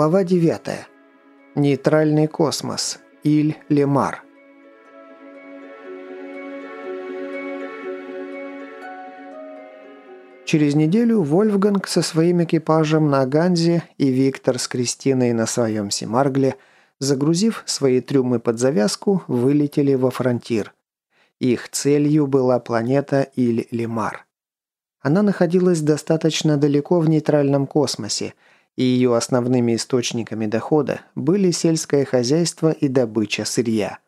Глава 9. Нейтральный космос. Иль-Лемар. Через неделю Вольфганг со своим экипажем на Ганзе и Виктор с Кристиной на своем Семаргле, загрузив свои трюмы под завязку, вылетели во фронтир. Их целью была планета Иль-Лемар. Она находилась достаточно далеко в нейтральном космосе – и ее основными источниками дохода были сельское хозяйство и добыча сырья.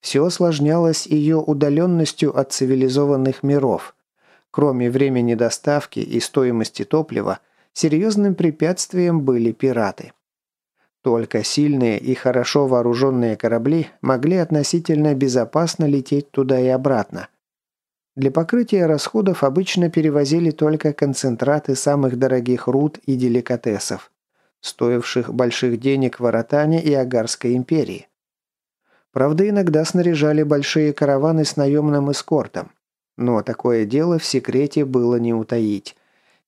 Все осложнялось ее удаленностью от цивилизованных миров. Кроме времени доставки и стоимости топлива, серьезным препятствием были пираты. Только сильные и хорошо вооруженные корабли могли относительно безопасно лететь туда и обратно, для покрытия расходов обычно перевозили только концентраты самых дорогих руд и деликатесов, стоивших больших денег в Аратане и Агарской империи. Правда, иногда снаряжали большие караваны с наемным эскортом. Но такое дело в секрете было не утаить.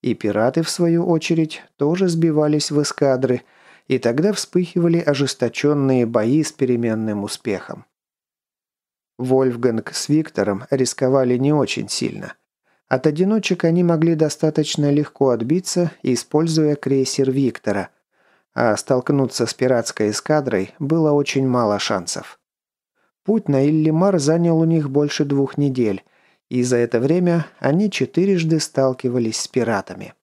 И пираты, в свою очередь, тоже сбивались в эскадры, и тогда вспыхивали ожесточенные бои с переменным успехом. Вольфганг с Виктором рисковали не очень сильно. От одиночек они могли достаточно легко отбиться, используя крейсер Виктора, а столкнуться с пиратской эскадрой было очень мало шансов. Путь на Иллимар занял у них больше двух недель, и за это время они четырежды сталкивались с пиратами.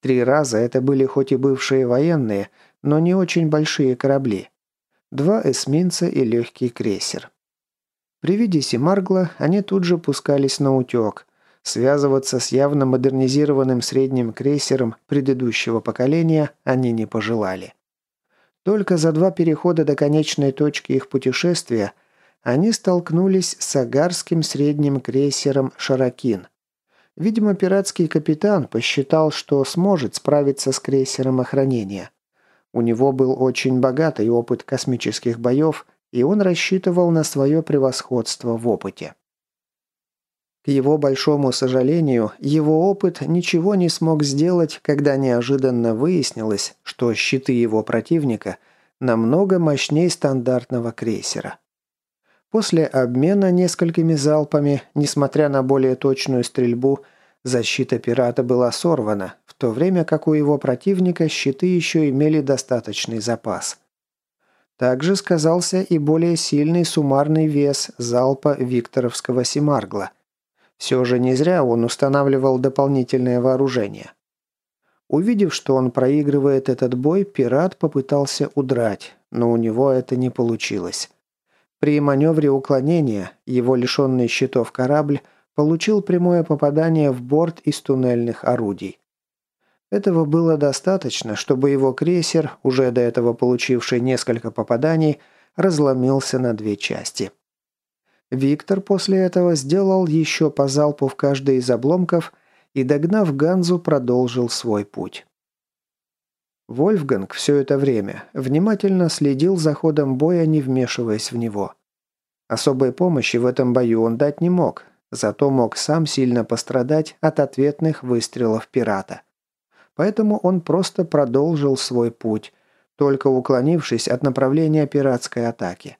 Три раза это были хоть и бывшие военные, но не очень большие корабли. Два эсминца и легкий крейсер. При виде Семаргла они тут же пускались на утек. Связываться с явно модернизированным средним крейсером предыдущего поколения они не пожелали. Только за два перехода до конечной точки их путешествия они столкнулись с агарским средним крейсером «Шаракин». Видимо, пиратский капитан посчитал, что сможет справиться с крейсером охранения. У него был очень богатый опыт космических боев, и он рассчитывал на свое превосходство в опыте. К его большому сожалению, его опыт ничего не смог сделать, когда неожиданно выяснилось, что щиты его противника намного мощнее стандартного крейсера. После обмена несколькими залпами, несмотря на более точную стрельбу, защита пирата была сорвана, в то время как у его противника щиты еще имели достаточный запас. Также сказался и более сильный суммарный вес залпа Викторовского Семаргла. Все же не зря он устанавливал дополнительное вооружение. Увидев, что он проигрывает этот бой, пират попытался удрать, но у него это не получилось. При маневре уклонения его лишенный щитов корабль получил прямое попадание в борт из туннельных орудий. Этого было достаточно, чтобы его крейсер, уже до этого получивший несколько попаданий, разломился на две части. Виктор после этого сделал еще по залпу в каждый из обломков и, догнав Ганзу, продолжил свой путь. Вольфганг все это время внимательно следил за ходом боя, не вмешиваясь в него. Особой помощи в этом бою он дать не мог, зато мог сам сильно пострадать от ответных выстрелов пирата поэтому он просто продолжил свой путь, только уклонившись от направления пиратской атаки.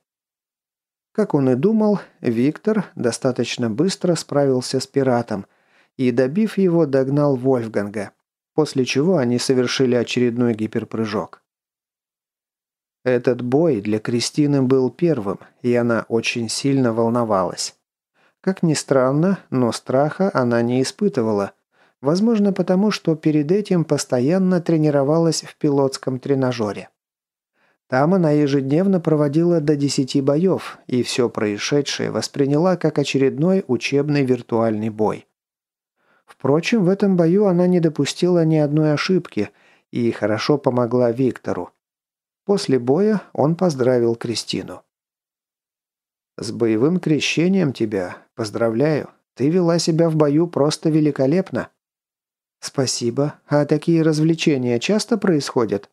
Как он и думал, Виктор достаточно быстро справился с пиратом и, добив его, догнал Вольфганга, после чего они совершили очередной гиперпрыжок. Этот бой для Кристины был первым, и она очень сильно волновалась. Как ни странно, но страха она не испытывала – Возможно, потому что перед этим постоянно тренировалась в пилотском тренажере. Там она ежедневно проводила до 10 боев, и все происшедшее восприняла как очередной учебный виртуальный бой. Впрочем, в этом бою она не допустила ни одной ошибки и хорошо помогла Виктору. После боя он поздравил Кристину. «С боевым крещением тебя. Поздравляю. Ты вела себя в бою просто великолепно», «Спасибо. А такие развлечения часто происходят?»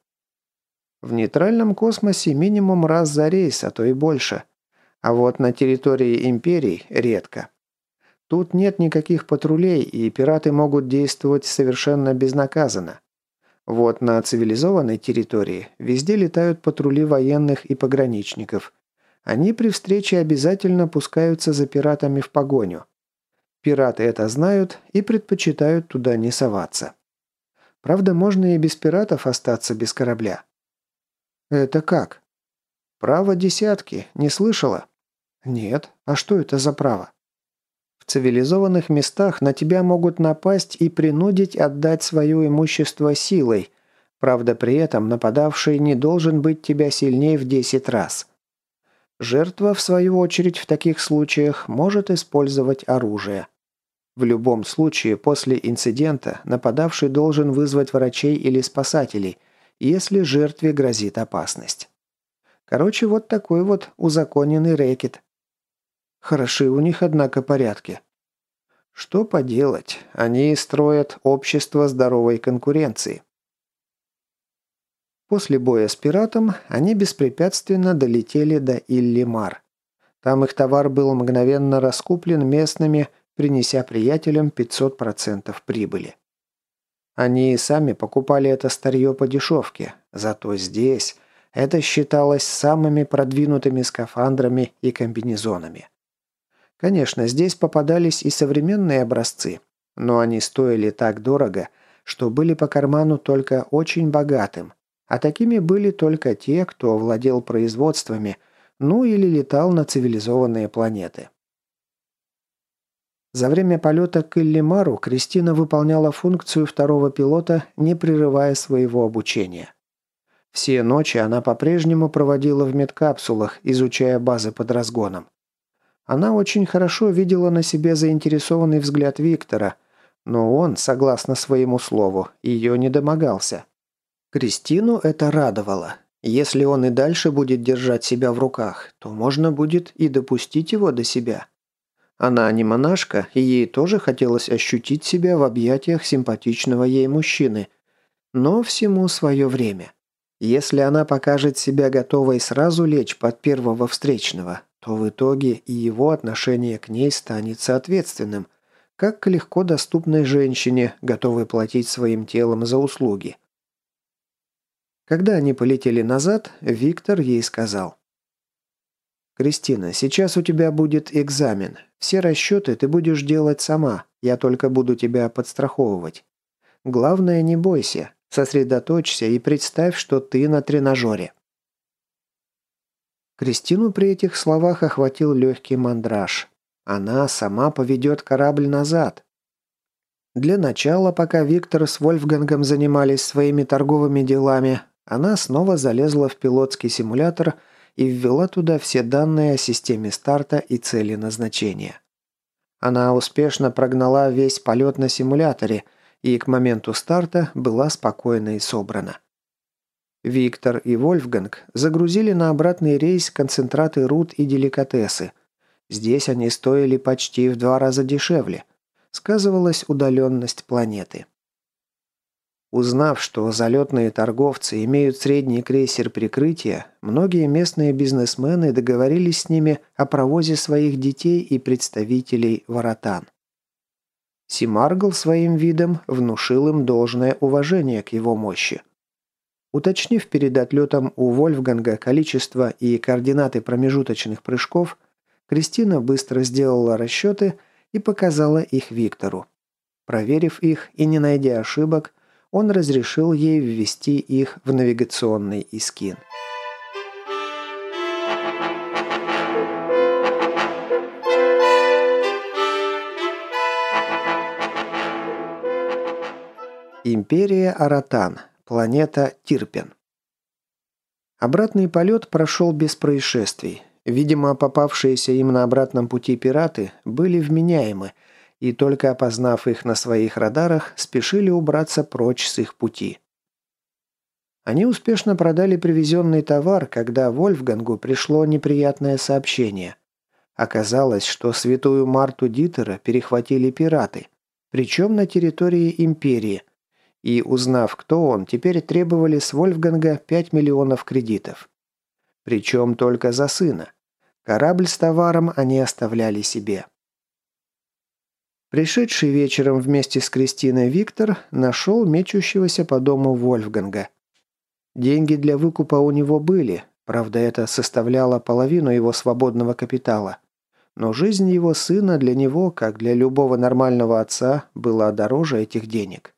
«В нейтральном космосе минимум раз за рейс, а то и больше. А вот на территории Империи редко. Тут нет никаких патрулей, и пираты могут действовать совершенно безнаказанно. Вот на цивилизованной территории везде летают патрули военных и пограничников. Они при встрече обязательно пускаются за пиратами в погоню. Пираты это знают и предпочитают туда не соваться. Правда, можно и без пиратов остаться без корабля. Это как? Право десятки, не слышала? Нет, а что это за право? В цивилизованных местах на тебя могут напасть и принудить отдать свое имущество силой. Правда, при этом нападавший не должен быть тебя сильнее в 10 раз. Жертва, в свою очередь, в таких случаях может использовать оружие. В любом случае, после инцидента нападавший должен вызвать врачей или спасателей, если жертве грозит опасность. Короче, вот такой вот узаконенный рэкет. Хороши у них, однако, порядки. Что поделать, они строят общество здоровой конкуренции. После боя с пиратом они беспрепятственно долетели до Иллимар. Там их товар был мгновенно раскуплен местными, принеся приятелям 500% прибыли. Они и сами покупали это старье по дешевке, зато здесь это считалось самыми продвинутыми скафандрами и комбинезонами. Конечно, здесь попадались и современные образцы, но они стоили так дорого, что были по карману только очень богатым, а такими были только те, кто владел производствами, ну или летал на цивилизованные планеты. За время полета к Иллимару Кристина выполняла функцию второго пилота, не прерывая своего обучения. Все ночи она по-прежнему проводила в медкапсулах, изучая базы под разгоном. Она очень хорошо видела на себе заинтересованный взгляд Виктора, но он, согласно своему слову, ее не домогался. Кристину это радовало. Если он и дальше будет держать себя в руках, то можно будет и допустить его до себя. Она не монашка, и ей тоже хотелось ощутить себя в объятиях симпатичного ей мужчины. Но всему свое время. Если она покажет себя готовой сразу лечь под первого встречного, то в итоге и его отношение к ней станет соответственным, как к легко доступной женщине, готовой платить своим телом за услуги. Когда они полетели назад, Виктор ей сказал. «Кристина, сейчас у тебя будет экзамен. Все расчеты ты будешь делать сама, я только буду тебя подстраховывать. Главное, не бойся, сосредоточься и представь, что ты на тренажере». Кристину при этих словах охватил легкий мандраж. Она сама поведет корабль назад. Для начала, пока Виктор с Вольфгангом занимались своими торговыми делами, она снова залезла в пилотский симулятор и ввела туда все данные о системе старта и цели назначения. Она успешно прогнала весь полет на симуляторе и к моменту старта была спокойна и собрана. Виктор и Вольфганг загрузили на обратный рейс концентраты руд и деликатесы. Здесь они стоили почти в два раза дешевле. Сказывалась удаленность планеты. Узнав, что залетные торговцы имеют средний крейсер прикрытия, многие местные бизнесмены договорились с ними о провозе своих детей и представителей воротан. Симаргл своим видом внушил им должное уважение к его мощи. Уточнив перед отлетом у Вольфганга количество и координаты промежуточных прыжков, Кристина быстро сделала расчеты и показала их Виктору. Проверив их и не найдя ошибок, он разрешил ей ввести их в навигационный искин. Империя Аратан. Планета Тирпен. Обратный полет прошел без происшествий. Видимо, попавшиеся им на обратном пути пираты были вменяемы, и только опознав их на своих радарах, спешили убраться прочь с их пути. Они успешно продали привезенный товар, когда Вольфгангу пришло неприятное сообщение. Оказалось, что святую Марту Дитера перехватили пираты, причем на территории Империи – и, узнав, кто он, теперь требовали с Вольфганга 5 миллионов кредитов. Причем только за сына. Корабль с товаром они оставляли себе. Пришедший вечером вместе с Кристиной Виктор нашел мечущегося по дому Вольфганга. Деньги для выкупа у него были, правда это составляло половину его свободного капитала. Но жизнь его сына для него, как для любого нормального отца, была дороже этих денег.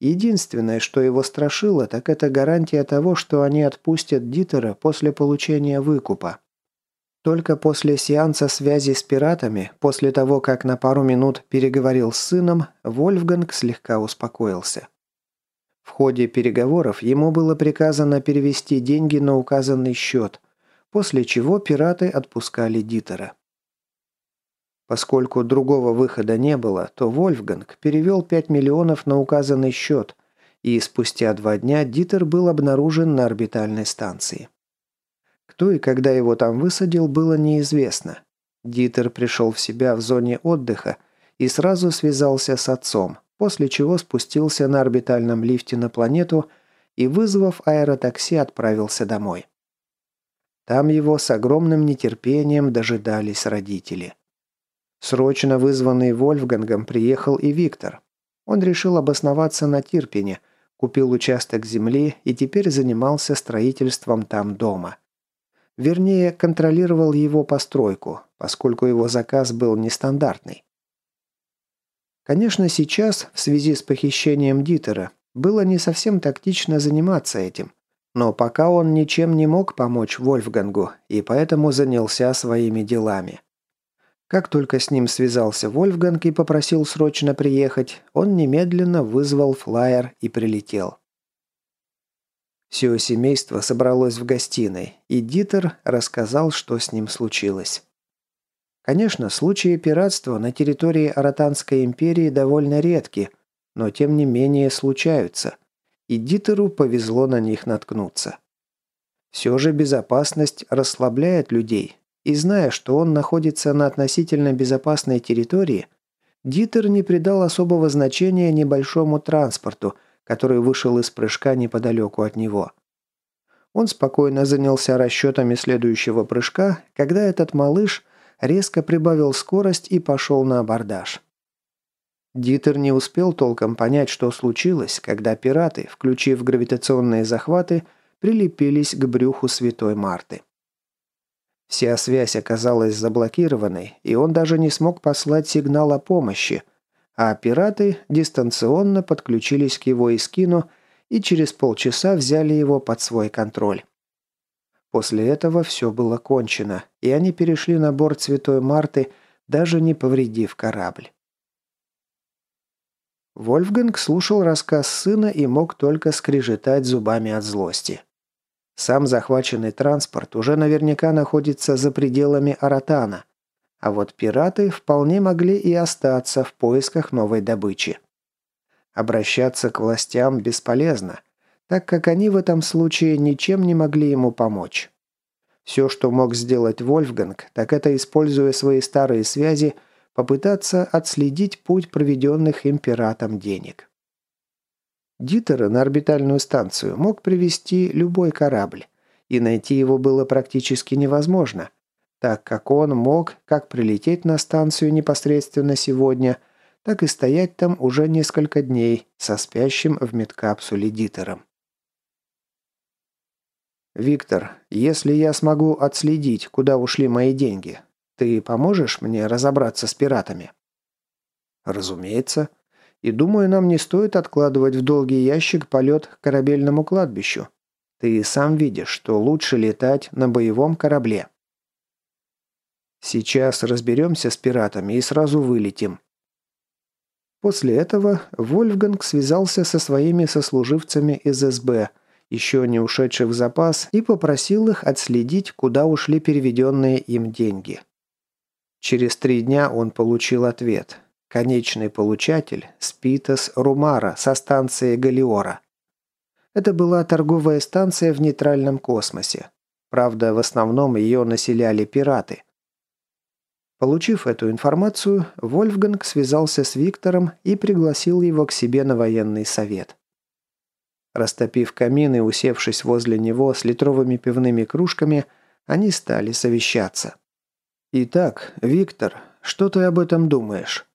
Единственное, что его страшило, так это гарантия того, что они отпустят Дитера после получения выкупа. Только после сеанса связи с пиратами, после того, как на пару минут переговорил с сыном, Вольфганг слегка успокоился. В ходе переговоров ему было приказано перевести деньги на указанный счет, после чего пираты отпускали Дитера. Поскольку другого выхода не было, то Вольфганг перевел 5 миллионов на указанный счет, и спустя два дня Дитер был обнаружен на орбитальной станции. Кто и когда его там высадил, было неизвестно. Дитер пришел в себя в зоне отдыха и сразу связался с отцом, после чего спустился на орбитальном лифте на планету и, вызвав аэротакси, отправился домой. Там его с огромным нетерпением дожидались родители. Срочно вызванный Вольфгангом приехал и Виктор. Он решил обосноваться на Тирпине, купил участок земли и теперь занимался строительством там дома. Вернее, контролировал его постройку, поскольку его заказ был нестандартный. Конечно, сейчас, в связи с похищением Дитера, было не совсем тактично заниматься этим. Но пока он ничем не мог помочь Вольфгангу, и поэтому занялся своими делами. Как только с ним связался Вольфганг и попросил срочно приехать, он немедленно вызвал флайер и прилетел. Все семейство собралось в гостиной, и Дитер рассказал, что с ним случилось. Конечно, случаи пиратства на территории Аратанской империи довольно редки, но тем не менее случаются, и Дитеру повезло на них наткнуться. Все же безопасность расслабляет людей, и зная, что он находится на относительно безопасной территории, Дитер не придал особого значения небольшому транспорту – который вышел из прыжка неподалеку от него. Он спокойно занялся расчетами следующего прыжка, когда этот малыш резко прибавил скорость и пошел на абордаж. Дитер не успел толком понять, что случилось, когда пираты, включив гравитационные захваты, прилепились к брюху Святой Марты. Вся связь оказалась заблокированной, и он даже не смог послать сигнал о помощи, а пираты дистанционно подключились к его эскину и через полчаса взяли его под свой контроль. После этого все было кончено, и они перешли на борт Святой Марты, даже не повредив корабль. Вольфганг слушал рассказ сына и мог только скрежетать зубами от злости. Сам захваченный транспорт уже наверняка находится за пределами Аратана – а вот пираты вполне могли и остаться в поисках новой добычи. Обращаться к властям бесполезно, так как они в этом случае ничем не могли ему помочь. Все, что мог сделать Вольфганг, так это, используя свои старые связи, попытаться отследить путь проведенных императом денег. Дитера на орбитальную станцию мог привести любой корабль, и найти его было практически невозможно – так как он мог как прилететь на станцию непосредственно сегодня, так и стоять там уже несколько дней со спящим в медкапсуле Дитером. «Виктор, если я смогу отследить, куда ушли мои деньги, ты поможешь мне разобраться с пиратами?» «Разумеется. И думаю, нам не стоит откладывать в долгий ящик полет к корабельному кладбищу. Ты сам видишь, что лучше летать на боевом корабле». Сейчас разберемся с пиратами и сразу вылетим». После этого Вольфганг связался со своими сослуживцами из СБ, еще не ушедших в запас, и попросил их отследить, куда ушли переведенные им деньги. Через три дня он получил ответ. Конечный получатель – Спитас Румара со станции Галиора. Это была торговая станция в нейтральном космосе. Правда, в основном ее населяли пираты – Получив эту информацию, Вольфганг связался с Виктором и пригласил его к себе на военный совет. Растопив камин и усевшись возле него с литровыми пивными кружками, они стали совещаться. «Итак, Виктор, что ты об этом думаешь?»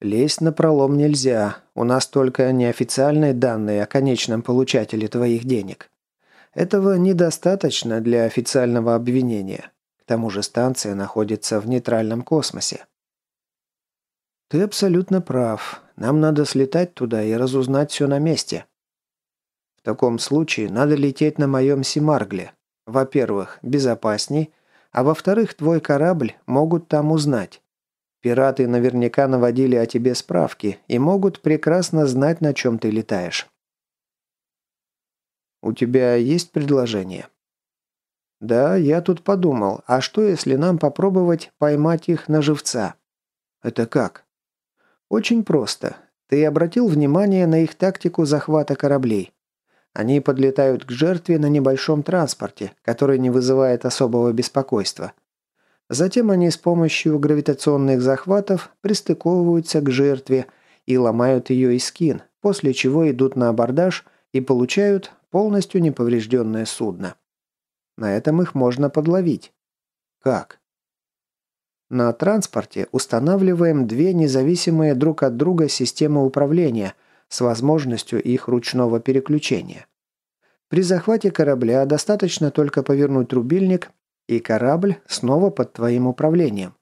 «Лезть на пролом нельзя. У нас только неофициальные данные о конечном получателе твоих денег. Этого недостаточно для официального обвинения. К тому же станция находится в нейтральном космосе». «Ты абсолютно прав. Нам надо слетать туда и разузнать все на месте». «В таком случае надо лететь на моем Симаргле. Во-первых, безопасней, а во-вторых, твой корабль могут там узнать. Пираты наверняка наводили о тебе справки и могут прекрасно знать, на чем ты летаешь. У тебя есть предложение? Да, я тут подумал, а что если нам попробовать поймать их на живца? Это как? Очень просто. Ты обратил внимание на их тактику захвата кораблей. Они подлетают к жертве на небольшом транспорте, который не вызывает особого беспокойства – Затем они с помощью гравитационных захватов пристыковываются к жертве и ломают ее скин, после чего идут на абордаж и получают полностью неповрежденное судно. На этом их можно подловить. Как? На транспорте устанавливаем две независимые друг от друга системы управления с возможностью их ручного переключения. При захвате корабля достаточно только повернуть рубильник и корабль снова под твоим управлением.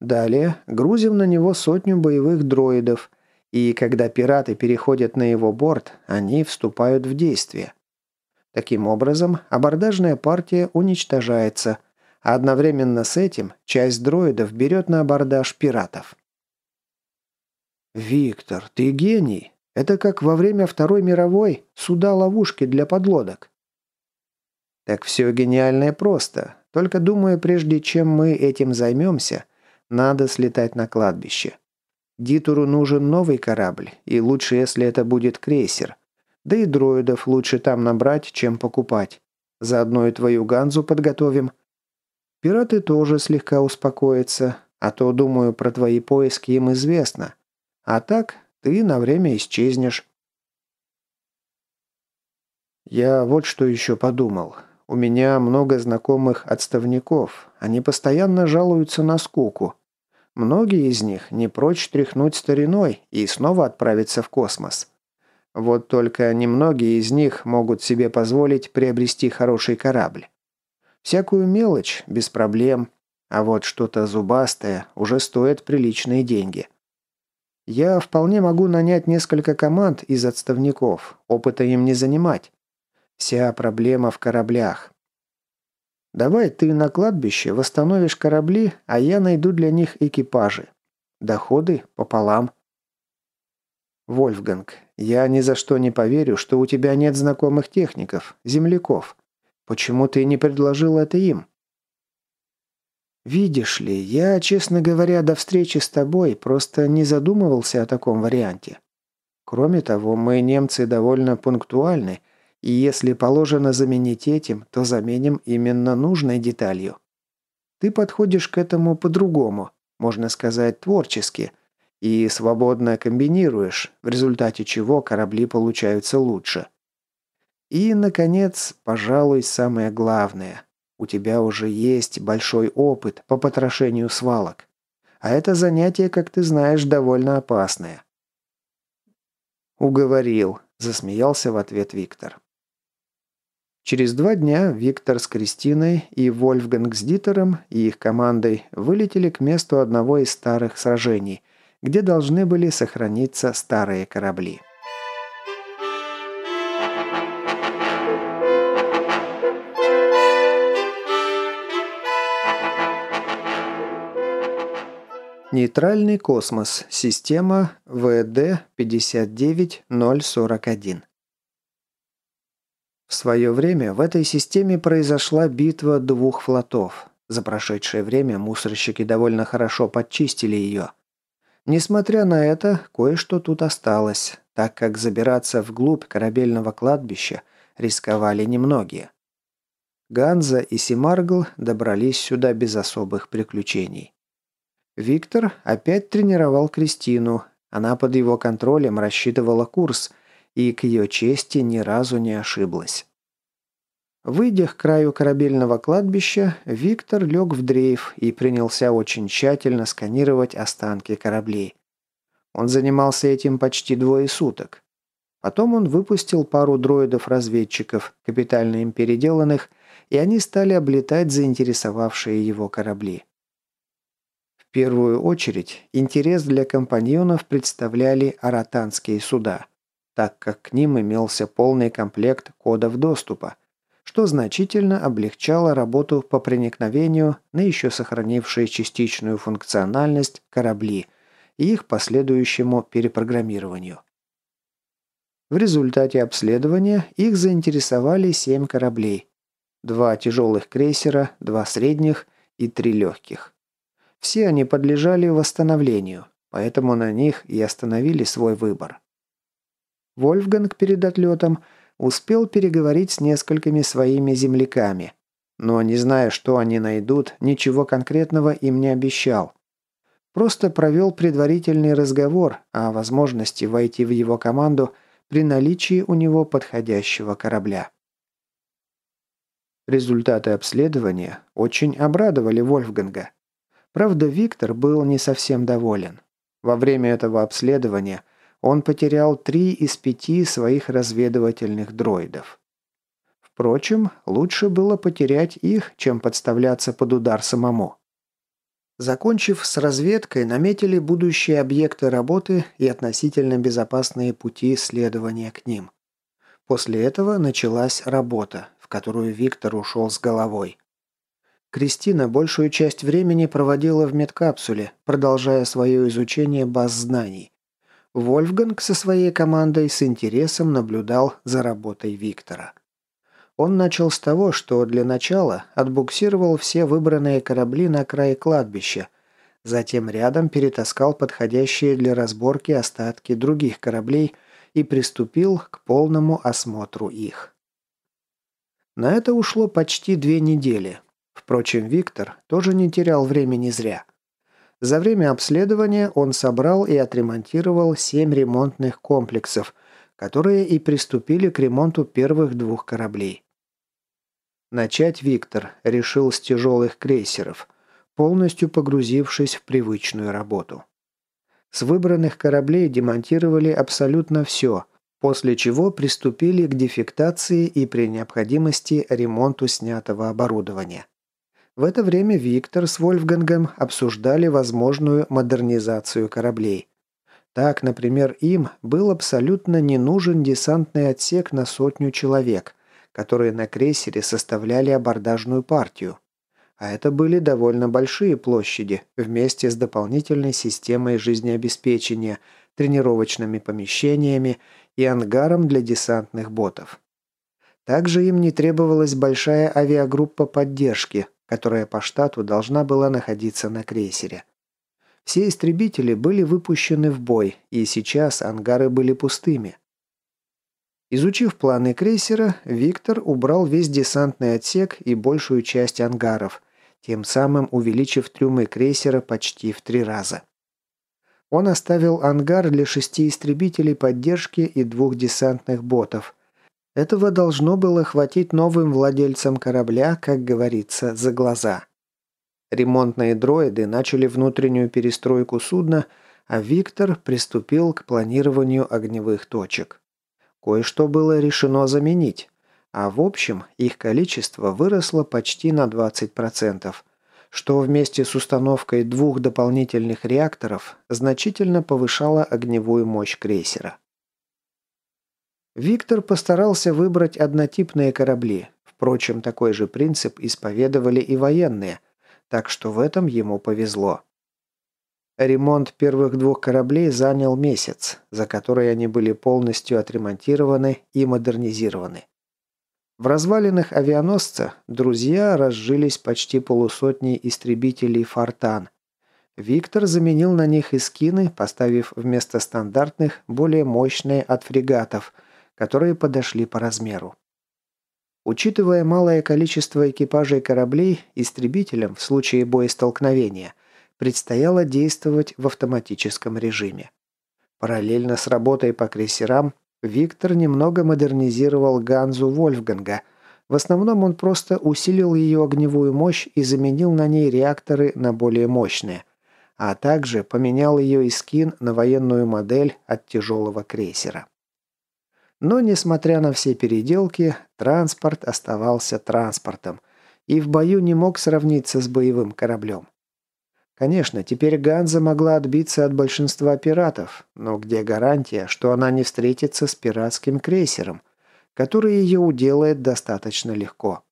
Далее грузим на него сотню боевых дроидов, и когда пираты переходят на его борт, они вступают в действие. Таким образом, абордажная партия уничтожается, а одновременно с этим часть дроидов берет на абордаж пиратов. «Виктор, ты гений! Это как во время Второй мировой суда-ловушки для подлодок. Так все гениальное просто. Только думаю, прежде чем мы этим займемся, надо слетать на кладбище. Дитуру нужен новый корабль, и лучше, если это будет крейсер. Да и дроидов лучше там набрать, чем покупать. Заодно и твою Ганзу подготовим. Пираты тоже слегка успокоятся, а то, думаю, про твои поиски им известно. А так, ты на время исчезнешь. Я вот что еще подумал. У меня много знакомых отставников. Они постоянно жалуются на скуку. Многие из них не прочь тряхнуть стариной и снова отправиться в космос. Вот только немногие из них могут себе позволить приобрести хороший корабль. Всякую мелочь, без проблем, а вот что-то зубастое уже стоит приличные деньги. Я вполне могу нанять несколько команд из отставников, опыта им не занимать. Вся проблема в кораблях. Давай ты на кладбище восстановишь корабли, а я найду для них экипажи. Доходы пополам. Вольфганг, я ни за что не поверю, что у тебя нет знакомых техников, земляков. Почему ты не предложил это им? Видишь ли, я, честно говоря, до встречи с тобой просто не задумывался о таком варианте. Кроме того, мы, немцы, довольно пунктуальны – и если положено заменить этим, то заменим именно нужной деталью. Ты подходишь к этому по-другому, можно сказать, творчески, и свободно комбинируешь, в результате чего корабли получаются лучше. И, наконец, пожалуй, самое главное. У тебя уже есть большой опыт по потрошению свалок. А это занятие, как ты знаешь, довольно опасное. «Уговорил», – засмеялся в ответ Виктор. Через два дня Виктор с Кристиной и Вольфганг с Дитером и их командой вылетели к месту одного из старых сражений, где должны были сохраниться старые корабли. Нейтральный космос. Система ВД-59041. В свое время в этой системе произошла битва двух флотов. За прошедшее время мусорщики довольно хорошо подчистили ее. Несмотря на это, кое-что тут осталось, так как забираться вглубь корабельного кладбища рисковали немногие. Ганза и Симаргл добрались сюда без особых приключений. Виктор опять тренировал Кристину, она под его контролем рассчитывала курс – и к ее чести ни разу не ошиблась. Выйдя к краю корабельного кладбища, Виктор лег в дрейф и принялся очень тщательно сканировать останки кораблей. Он занимался этим почти двое суток. Потом он выпустил пару дроидов-разведчиков, капитально им переделанных, и они стали облетать заинтересовавшие его корабли. В первую очередь интерес для компаньонов представляли аратанские суда, так как к ним имелся полный комплект кодов доступа, что значительно облегчало работу по проникновению на еще сохранившие частичную функциональность корабли и их последующему перепрограммированию. В результате обследования их заинтересовали семь кораблей. Два тяжелых крейсера, два средних и три легких. Все они подлежали восстановлению, поэтому на них и остановили свой выбор. Вольфганг перед отлетом успел переговорить с несколькими своими земляками, но, не зная, что они найдут, ничего конкретного им не обещал. Просто провел предварительный разговор о возможности войти в его команду при наличии у него подходящего корабля. Результаты обследования очень обрадовали Вольфганга. Правда, Виктор был не совсем доволен. Во время этого обследования он потерял три из пяти своих разведывательных дроидов. Впрочем, лучше было потерять их, чем подставляться под удар самому. Закончив с разведкой, наметили будущие объекты работы и относительно безопасные пути следования к ним. После этого началась работа, в которую Виктор ушел с головой. Кристина большую часть времени проводила в медкапсуле, продолжая свое изучение баз знаний. Вольфганг со своей командой с интересом наблюдал за работой Виктора. Он начал с того, что для начала отбуксировал все выбранные корабли на край кладбища, затем рядом перетаскал подходящие для разборки остатки других кораблей и приступил к полному осмотру их. На это ушло почти две недели. Впрочем, Виктор тоже не терял времени зря. За время обследования он собрал и отремонтировал семь ремонтных комплексов, которые и приступили к ремонту первых двух кораблей. Начать Виктор решил с тяжелых крейсеров, полностью погрузившись в привычную работу. С выбранных кораблей демонтировали абсолютно все, после чего приступили к дефектации и при необходимости ремонту снятого оборудования. В это время Виктор с Вольфгангом обсуждали возможную модернизацию кораблей. Так, например, им был абсолютно не нужен десантный отсек на сотню человек – которые на крейсере составляли абордажную партию. А это были довольно большие площади, вместе с дополнительной системой жизнеобеспечения, тренировочными помещениями и ангаром для десантных ботов. Также им не требовалась большая авиагруппа поддержки, которая по штату должна была находиться на крейсере. Все истребители были выпущены в бой, и сейчас ангары были пустыми – Изучив планы крейсера, Виктор убрал весь десантный отсек и большую часть ангаров, тем самым увеличив трюмы крейсера почти в три раза. Он оставил ангар для шести истребителей поддержки и двух десантных ботов. Этого должно было хватить новым владельцам корабля, как говорится, за глаза. Ремонтные дроиды начали внутреннюю перестройку судна, а Виктор приступил к планированию огневых точек. Кое-что было решено заменить, а в общем их количество выросло почти на 20%, что вместе с установкой двух дополнительных реакторов значительно повышало огневую мощь крейсера. Виктор постарался выбрать однотипные корабли. Впрочем, такой же принцип исповедовали и военные, так что в этом ему повезло. Ремонт первых двух кораблей занял месяц, за который они были полностью отремонтированы и модернизированы. В развалинах авианосца друзья разжились почти полусотней истребителей «Фортан». Виктор заменил на них эскины, поставив вместо стандартных более мощные от фрегатов, которые подошли по размеру. Учитывая малое количество экипажей кораблей, истребителям в случае боестолкновения – предстояло действовать в автоматическом режиме. Параллельно с работой по крейсерам Виктор немного модернизировал Ганзу Вольфганга. В основном он просто усилил ее огневую мощь и заменил на ней реакторы на более мощные. а также поменял ее скин на военную модель от тяжелого крейсера. Но, несмотря на все переделки, транспорт оставался транспортом и в бою не мог сравниться с боевым кораблем. Конечно, теперь Ганза могла отбиться от большинства пиратов, но где гарантия, что она не встретится с пиратским крейсером, который ее уделает достаточно легко?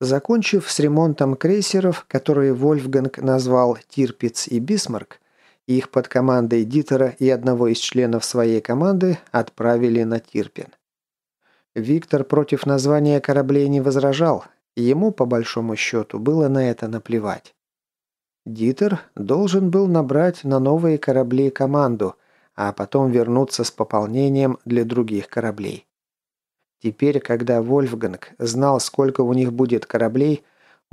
Закончив с ремонтом крейсеров, которые Вольфганг назвал «Тирпиц» и «Бисмарк», их под командой Дитера и одного из членов своей команды отправили на Тирпин. Виктор против названия кораблей не возражал, ему, по большому счету, было на это наплевать. Дитер должен был набрать на новые корабли команду, а потом вернуться с пополнением для других кораблей. Теперь, когда Вольфганг знал, сколько у них будет кораблей,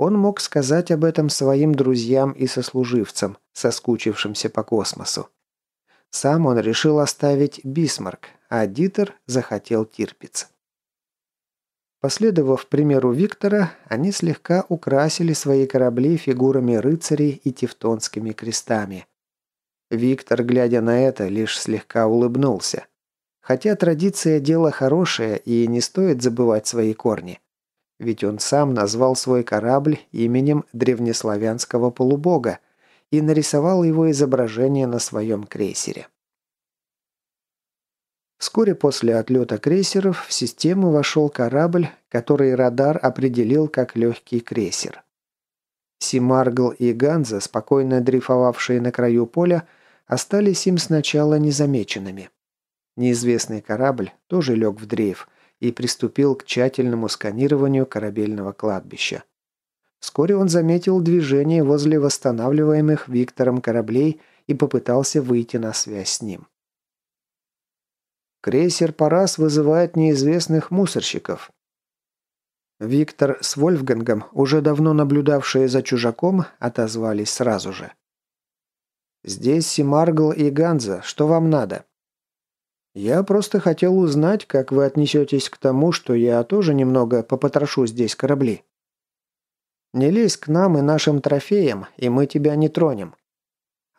он мог сказать об этом своим друзьям и сослуживцам, соскучившимся по космосу. Сам он решил оставить Бисмарк, а Дитер захотел Тирпиц. Последовав примеру Виктора, они слегка украсили свои корабли фигурами рыцарей и тевтонскими крестами. Виктор, глядя на это, лишь слегка улыбнулся. Хотя традиция – дело хорошее, и не стоит забывать свои корни. Ведь он сам назвал свой корабль именем древнеславянского полубога и нарисовал его изображение на своем крейсере. Вскоре после отлета крейсеров в систему вошел корабль, который радар определил как легкий крейсер. Симаргл и Ганза, спокойно дрейфовавшие на краю поля, остались им сначала незамеченными. Неизвестный корабль тоже лег в дрейф и приступил к тщательному сканированию корабельного кладбища. Вскоре он заметил движение возле восстанавливаемых Виктором кораблей и попытался выйти на связь с ним. Крейсер «Парас» вызывает неизвестных мусорщиков. Виктор с Вольфгангом, уже давно наблюдавшие за чужаком, отозвались сразу же. «Здесь Симаргл и Ганза. Что вам надо?» «Я просто хотел узнать, как вы отнесетесь к тому, что я тоже немного попотрошу здесь корабли». «Не лезь к нам и нашим трофеям, и мы тебя не тронем».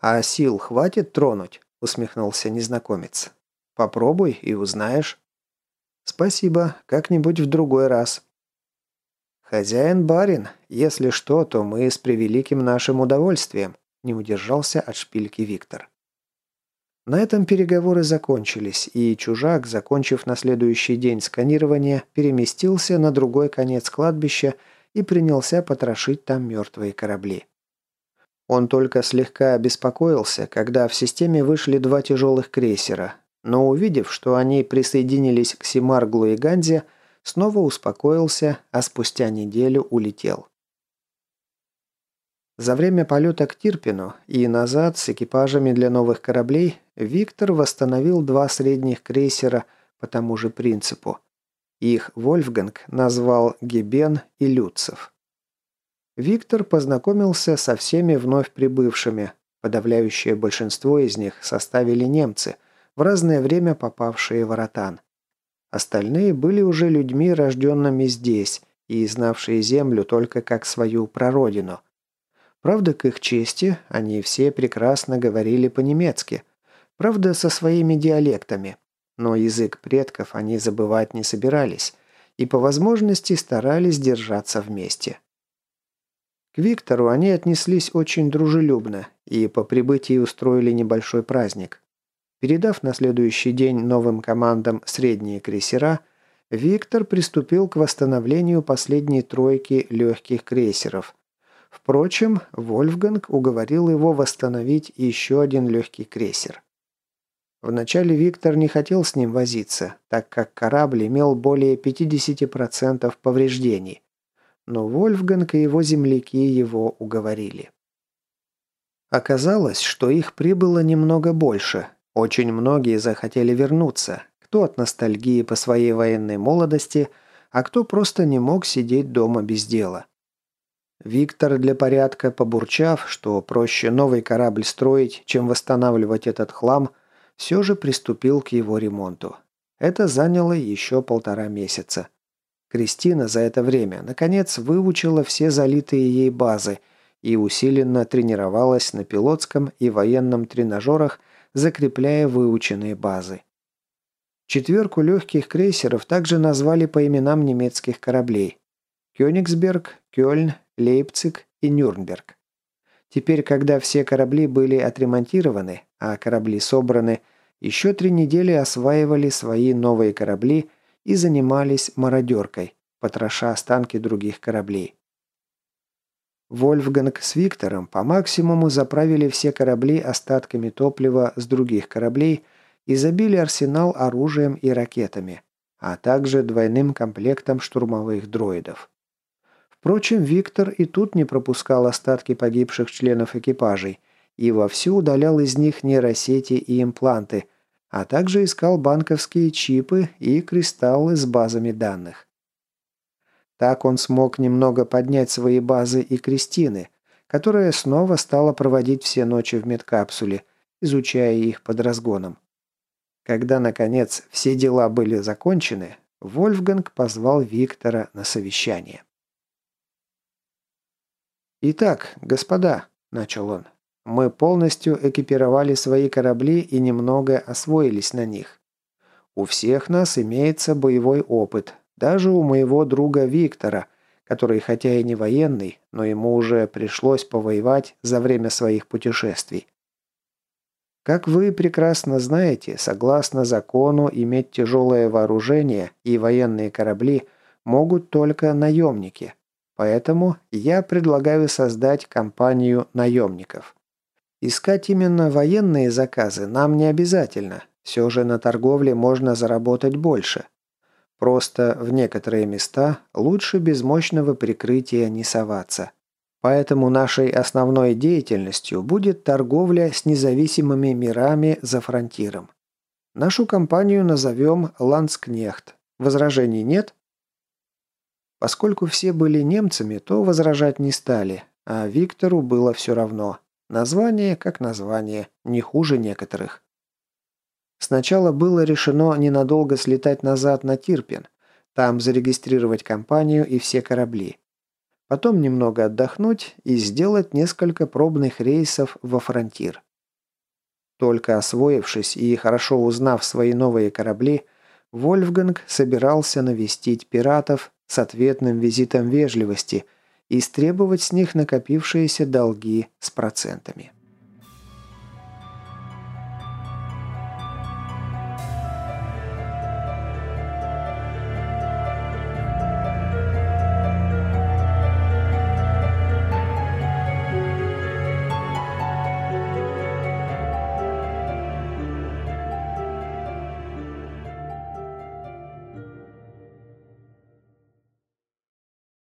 «А сил хватит тронуть?» – усмехнулся незнакомец. Попробуй и узнаешь». «Спасибо, как-нибудь в другой раз». «Хозяин-барин, если что, то мы с превеликим нашим удовольствием», не удержался от шпильки Виктор. На этом переговоры закончились, и чужак, закончив на следующий день сканирование, переместился на другой конец кладбища и принялся потрошить там мертвые корабли. Он только слегка обеспокоился, когда в системе вышли два тяжелых крейсера, но увидев, что они присоединились к Симарглу и Ганзе, снова успокоился, а спустя неделю улетел. За время полета к Тирпину и назад с экипажами для новых кораблей Виктор восстановил два средних крейсера по тому же принципу. Их Вольфганг назвал Гебен и Люцев. Виктор познакомился со всеми вновь прибывшими, подавляющее большинство из них составили немцы, в разное время попавшие в Аратан. Остальные были уже людьми, рожденными здесь и знавшие землю только как свою прародину. Правда, к их чести, они все прекрасно говорили по-немецки, правда, со своими диалектами, но язык предков они забывать не собирались и по возможности старались держаться вместе. К Виктору они отнеслись очень дружелюбно и по прибытии устроили небольшой праздник. Передав на следующий день новым командам средние крейсера, Виктор приступил к восстановлению последней тройки легких крейсеров. Впрочем, Вольфганг уговорил его восстановить еще один легкий крейсер. Вначале Виктор не хотел с ним возиться, так как корабль имел более 50% повреждений. Но Вольфганг и его земляки его уговорили. Оказалось, что их прибыло немного больше, очень многие захотели вернуться, кто от ностальгии по своей военной молодости, а кто просто не мог сидеть дома без дела. Виктор для порядка, побурчав, что проще новый корабль строить, чем восстанавливать этот хлам, все же приступил к его ремонту. Это заняло еще полтора месяца. Кристина за это время, наконец, выучила все залитые ей базы и усиленно тренировалась на пилотском и военном тренажерах, закрепляя выученные базы. Четверку легких крейсеров также назвали по именам немецких кораблей – Кёнигсберг, Кёльн, Лейпциг и Нюрнберг. Теперь, когда все корабли были отремонтированы, а корабли собраны, еще три недели осваивали свои новые корабли и занимались мародеркой, потроша останки других кораблей. Вольфганг с Виктором по максимуму заправили все корабли остатками топлива с других кораблей и забили арсенал оружием и ракетами, а также двойным комплектом штурмовых дроидов. Впрочем, Виктор и тут не пропускал остатки погибших членов экипажей и вовсю удалял из них нейросети и импланты, а также искал банковские чипы и кристаллы с базами данных. Так он смог немного поднять свои базы и Кристины, которая снова стала проводить все ночи в медкапсуле, изучая их под разгоном. Когда, наконец, все дела были закончены, Вольфганг позвал Виктора на совещание. «Итак, господа», – начал он, – «мы полностью экипировали свои корабли и немного освоились на них. У всех нас имеется боевой опыт, даже у моего друга Виктора, который хотя и не военный, но ему уже пришлось повоевать за время своих путешествий. Как вы прекрасно знаете, согласно закону, иметь тяжелое вооружение и военные корабли могут только наемники. Поэтому я предлагаю создать компанию наемников. Искать именно военные заказы нам не обязательно. Все же на торговле можно заработать больше. Просто в некоторые места лучше без мощного прикрытия не соваться. Поэтому нашей основной деятельностью будет торговля с независимыми мирами за фронтиром. Нашу компанию назовем «Ланскнехт». Возражений нет? Поскольку все были немцами, то возражать не стали, а Виктору было все равно. Название как название, не хуже некоторых. Сначала было решено ненадолго слетать назад на Тирпин, там зарегистрировать компанию и все корабли. Потом немного отдохнуть и сделать несколько пробных рейсов во фронтир. Только освоившись и хорошо узнав свои новые корабли, Вольфганг собирался навестить пиратов с ответным визитом вежливости и истребовать с них накопившиеся долги с процентами.